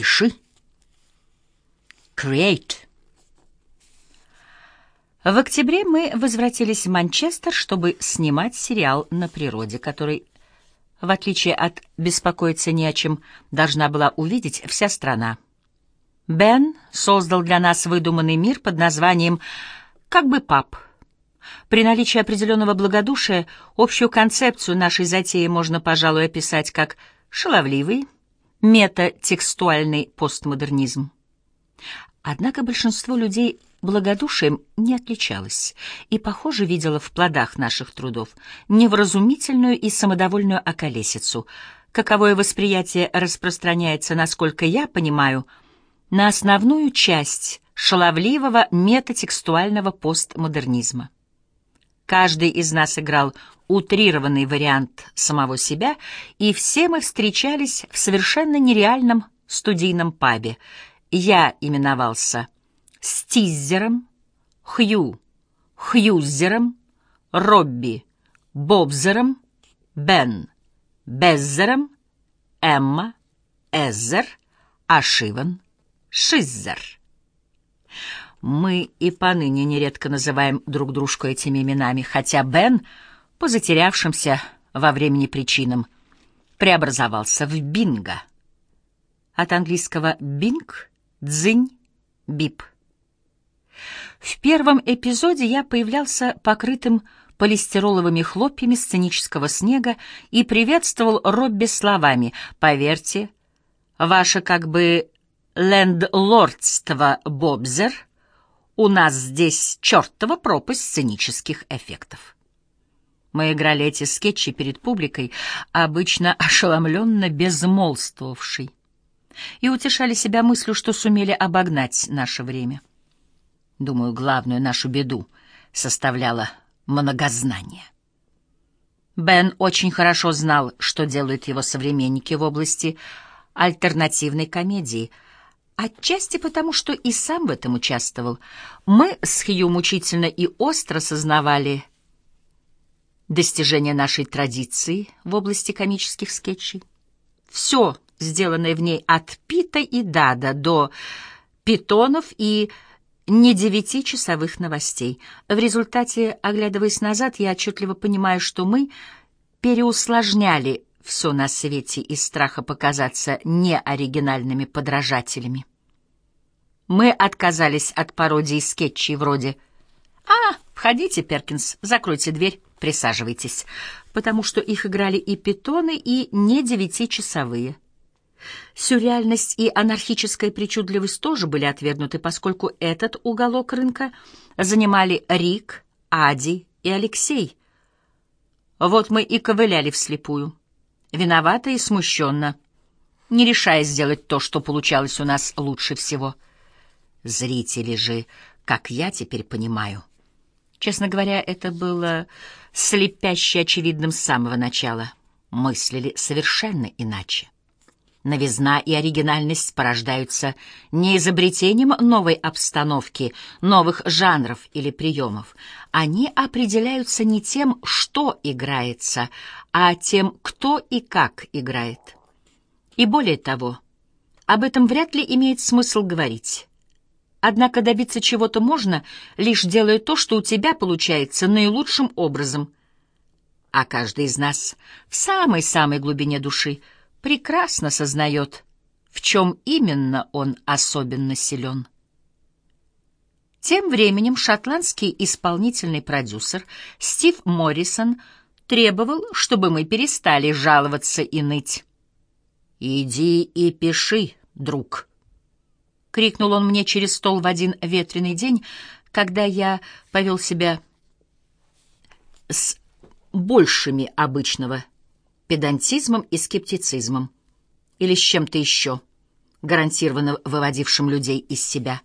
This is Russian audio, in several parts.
Пиши. Create. В октябре мы возвратились в Манчестер, чтобы снимать сериал «На природе», который, в отличие от «Беспокоиться не о чем», должна была увидеть вся страна. Бен создал для нас выдуманный мир под названием «Как бы пап». При наличии определенного благодушия общую концепцию нашей затеи можно, пожалуй, описать как шаловливый, метатекстуальный постмодернизм. Однако большинство людей благодушием не отличалось и, похоже, видело в плодах наших трудов невразумительную и самодовольную околесицу. Каковое восприятие распространяется, насколько я понимаю, на основную часть шаловливого метатекстуального постмодернизма. Каждый из нас играл утрированный вариант самого себя, и все мы встречались в совершенно нереальном студийном пабе. Я именовался Стиззером, Хью Хьюзером, Робби Бобзером, Бен Беззером, Эмма Эзер, Ашиван Шиззер. Мы и поныне нередко называем друг дружку этими именами, хотя Бен, по затерявшимся во времени причинам, преобразовался в Бинга. От английского «бинг» — «дзынь», «бип». В первом эпизоде я появлялся покрытым полистироловыми хлопьями сценического снега и приветствовал Робби словами «Поверьте, ваше как бы лендлордство Бобзер — у нас здесь чертова пропасть сценических эффектов. Мы играли эти скетчи перед публикой, обычно ошеломленно безмолвствовавшей, и утешали себя мыслью, что сумели обогнать наше время. Думаю, главную нашу беду составляло многознание. Бен очень хорошо знал, что делают его современники в области альтернативной комедии — Отчасти потому, что и сам в этом участвовал. Мы с Хью мучительно и остро сознавали достижения нашей традиции в области комических скетчей. Все, сделанное в ней от Пита и Дада до питонов и не девятичасовых новостей. В результате, оглядываясь назад, я отчетливо понимаю, что мы переусложняли все на свете из страха показаться неоригинальными подражателями. Мы отказались от пародии скетчей вроде «А, входите, Перкинс, закройте дверь, присаживайтесь», потому что их играли и питоны, и не девятичасовые. Сюрреальность и анархическая причудливость тоже были отвергнуты, поскольку этот уголок рынка занимали Рик, Ади и Алексей. Вот мы и ковыляли вслепую, виновато и смущенно, не решая сделать то, что получалось у нас лучше всего — Зрители же, как я теперь понимаю. Честно говоря, это было слепяще очевидным с самого начала. Мыслили совершенно иначе. Новизна и оригинальность порождаются не изобретением новой обстановки, новых жанров или приемов. Они определяются не тем, что играется, а тем, кто и как играет. И более того, об этом вряд ли имеет смысл говорить. Однако добиться чего-то можно, лишь делая то, что у тебя получается наилучшим образом. А каждый из нас в самой-самой глубине души прекрасно сознает, в чем именно он особенно силен. Тем временем шотландский исполнительный продюсер Стив Моррисон требовал, чтобы мы перестали жаловаться и ныть. «Иди и пиши, друг». — крикнул он мне через стол в один ветреный день, когда я повел себя с большими обычного педантизмом и скептицизмом, или с чем-то еще, гарантированно выводившим людей из себя.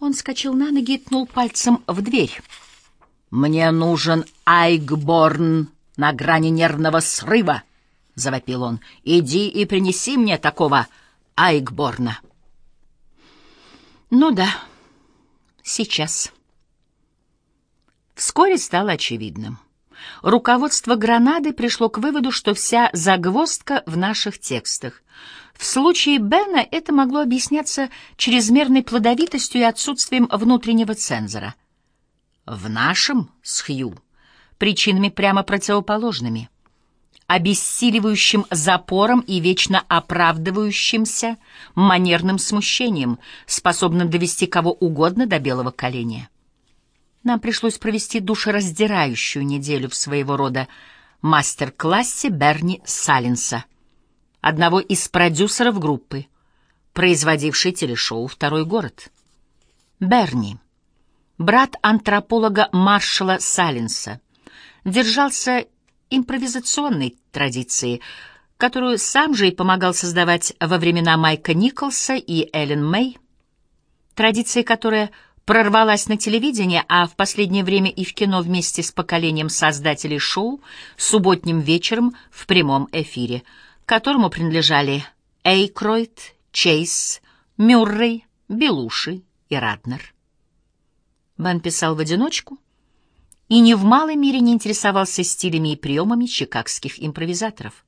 Он скачал на ноги и ткнул пальцем в дверь. «Мне нужен Айгборн на грани нервного срыва!» — завопил он. «Иди и принеси мне такого Айгборна!» Ну да, сейчас. Вскоре стало очевидным. руководство Гранады пришло к выводу, что вся загвоздка в наших текстах. В случае Бена это могло объясняться чрезмерной плодовитостью и отсутствием внутреннего цензора. В нашем, с Хью, причинами прямо противоположными. Обессиливающим запором и вечно оправдывающимся манерным смущением, способным довести кого угодно до белого коленя. Нам пришлось провести душераздирающую неделю в своего рода мастер-классе Берни Саллинса, одного из продюсеров группы, производившей телешоу «Второй город». Берни, брат антрополога Маршала Саллинса, держался импровизационной традиции, которую сам же и помогал создавать во времена Майка Николса и Эллен Мэй, традиция, которая – прорвалась на телевидение, а в последнее время и в кино вместе с поколением создателей шоу субботним вечером в прямом эфире, которому принадлежали Эйкройд, Чейз, Мюррей, Белуши и Раднер. Бен писал в одиночку и ни в малой мере не интересовался стилями и приемами чикагских импровизаторов.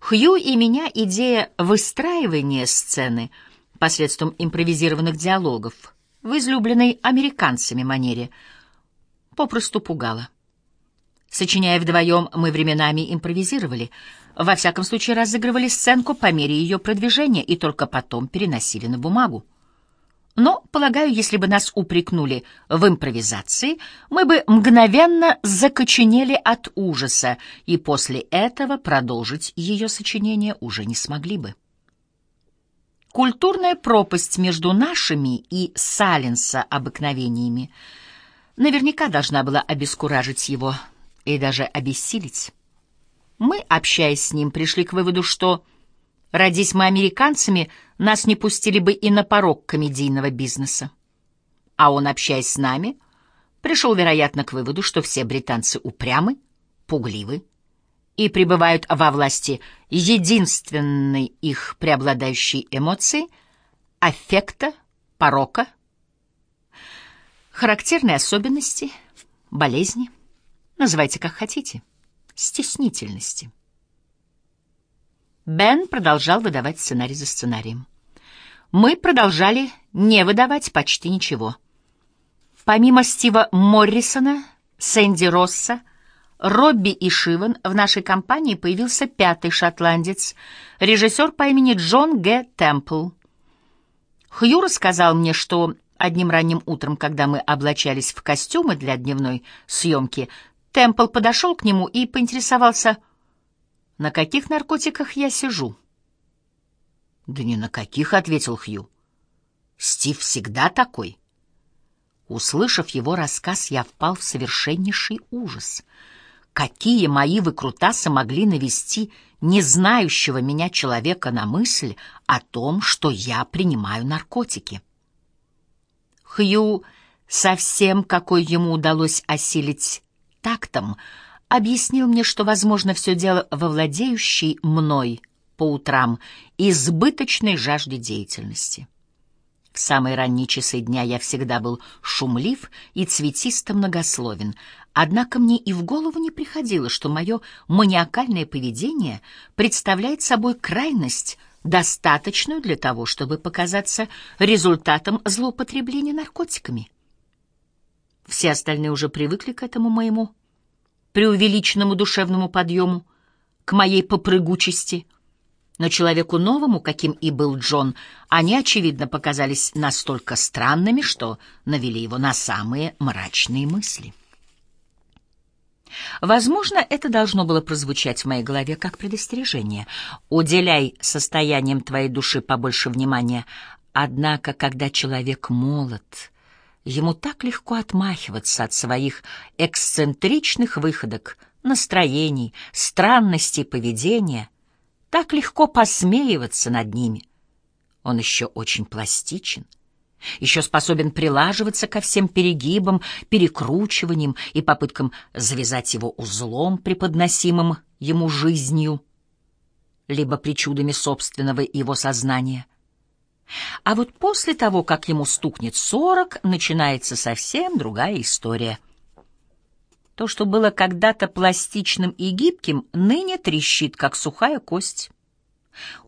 Хью и меня идея выстраивания сцены посредством импровизированных диалогов — в излюбленной американцами манере, попросту пугало. Сочиняя вдвоем, мы временами импровизировали, во всяком случае разыгрывали сценку по мере ее продвижения и только потом переносили на бумагу. Но, полагаю, если бы нас упрекнули в импровизации, мы бы мгновенно закоченели от ужаса и после этого продолжить ее сочинение уже не смогли бы. Культурная пропасть между нашими и Саленса обыкновениями наверняка должна была обескуражить его и даже обессилить. Мы, общаясь с ним, пришли к выводу, что, родись мы американцами, нас не пустили бы и на порог комедийного бизнеса. А он, общаясь с нами, пришел, вероятно, к выводу, что все британцы упрямы, пугливы и пребывают во власти единственной их преобладающей эмоции — аффекта, порока, характерные особенности, болезни, называйте как хотите, стеснительности. Бен продолжал выдавать сценарий за сценарием. Мы продолжали не выдавать почти ничего. Помимо Стива Моррисона, Сэнди Росса, Робби и Шиван в нашей компании появился пятый шотландец, режиссер по имени Джон Г. Темпл. Хью рассказал мне, что одним ранним утром, когда мы облачались в костюмы для дневной съемки, Темпл подошел к нему и поинтересовался, на каких наркотиках я сижу. «Да ни на каких», — ответил Хью. «Стив всегда такой». Услышав его рассказ, я впал в совершеннейший ужас — какие мои выкрутасы могли навести незнающего меня человека на мысль о том, что я принимаю наркотики. Хью, совсем какой ему удалось осилить тактом, объяснил мне, что, возможно, все дело во владеющей мной по утрам избыточной жажде деятельности. В самые ранние часы дня я всегда был шумлив и цветисто многословен, однако мне и в голову не приходило, что мое маниакальное поведение представляет собой крайность, достаточную для того, чтобы показаться результатом злоупотребления наркотиками. Все остальные уже привыкли к этому моему преувеличенному душевному подъему, к моей попрыгучести — но человеку новому, каким и был Джон, они, очевидно, показались настолько странными, что навели его на самые мрачные мысли. Возможно, это должно было прозвучать в моей голове как предостережение. «Уделяй состоянием твоей души побольше внимания». Однако, когда человек молод, ему так легко отмахиваться от своих эксцентричных выходок, настроений, странностей поведения — так легко посмеиваться над ними. Он еще очень пластичен, еще способен прилаживаться ко всем перегибам, перекручиваниям и попыткам завязать его узлом, преподносимым ему жизнью, либо причудами собственного его сознания. А вот после того, как ему стукнет сорок, начинается совсем другая история — То, что было когда-то пластичным и гибким, ныне трещит, как сухая кость.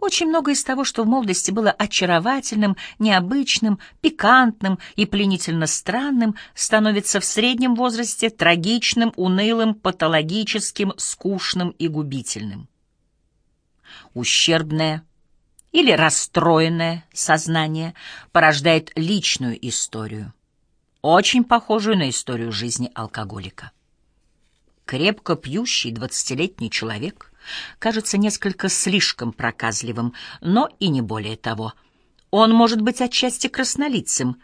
Очень многое из того, что в молодости было очаровательным, необычным, пикантным и пленительно странным, становится в среднем возрасте трагичным, унылым, патологическим, скучным и губительным. Ущербное или расстроенное сознание порождает личную историю, очень похожую на историю жизни алкоголика. Крепко пьющий двадцатилетний человек кажется несколько слишком проказливым, но и не более того. Он может быть отчасти краснолицым,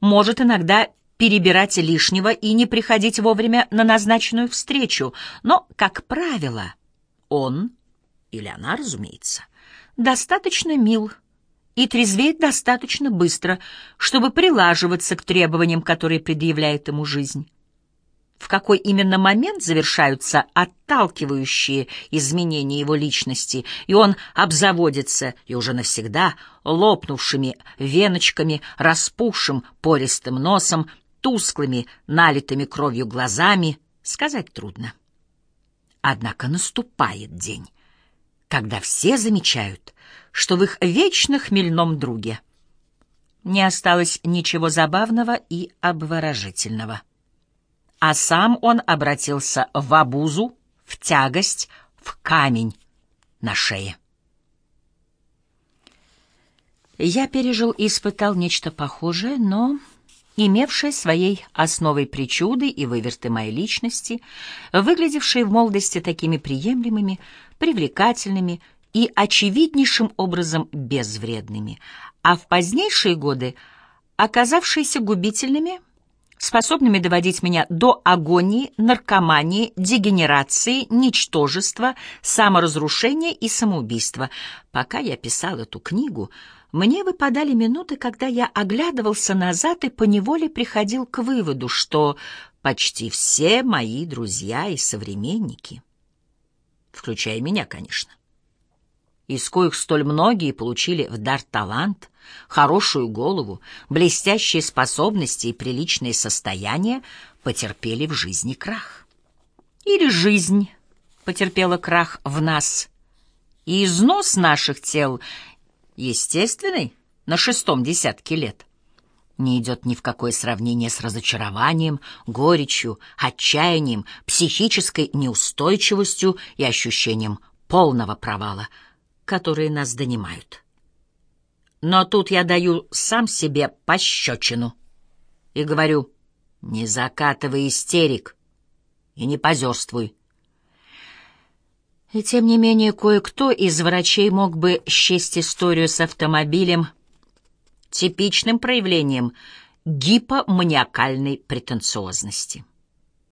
может иногда перебирать лишнего и не приходить вовремя на назначенную встречу, но, как правило, он, или она, разумеется, достаточно мил и трезвеет достаточно быстро, чтобы прилаживаться к требованиям, которые предъявляет ему жизнь в какой именно момент завершаются отталкивающие изменения его личности, и он обзаводится, и уже навсегда, лопнувшими веночками, распухшим пористым носом, тусклыми, налитыми кровью глазами, сказать трудно. Однако наступает день, когда все замечают, что в их вечно хмельном друге не осталось ничего забавного и обворожительного а сам он обратился в обузу, в тягость, в камень на шее. Я пережил и испытал нечто похожее, но имевшее своей основой причуды и выверты моей личности, выглядевшие в молодости такими приемлемыми, привлекательными и очевиднейшим образом безвредными, а в позднейшие годы оказавшиеся губительными – способными доводить меня до агонии, наркомании, дегенерации, ничтожества, саморазрушения и самоубийства. Пока я писал эту книгу, мне выпадали минуты, когда я оглядывался назад и поневоле приходил к выводу, что почти все мои друзья и современники, включая меня, конечно, из коих столь многие получили в дар талант, хорошую голову, блестящие способности и приличное состояние, потерпели в жизни крах. Или жизнь потерпела крах в нас, и износ наших тел, естественный, на шестом десятке лет, не идет ни в какое сравнение с разочарованием, горечью, отчаянием, психической неустойчивостью и ощущением полного провала — которые нас донимают. Но тут я даю сам себе пощечину и говорю, не закатывай истерик и не позерствуй. И тем не менее кое-кто из врачей мог бы счесть историю с автомобилем типичным проявлением гипоманиакальной претенциозности.